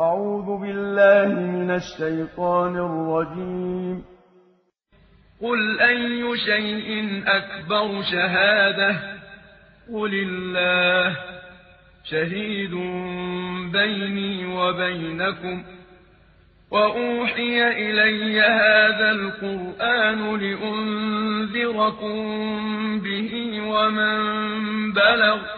أعوذ بالله من الشيطان الرجيم. قل أي شيء أكبر شهادة؟ قل الله. شهيد بيني وبينكم. وأوحي إلي هذا القرآن لأنذركم به ومن بلغ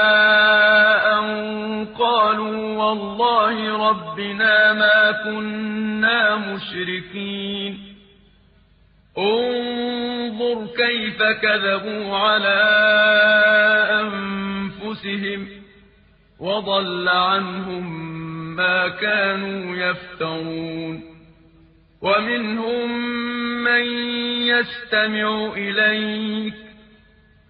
ربنا ما كنا مشركين انظر كيف كذبوا على أنفسهم وضل عنهم ما كانوا يفترون ومنهم من يستمع إليك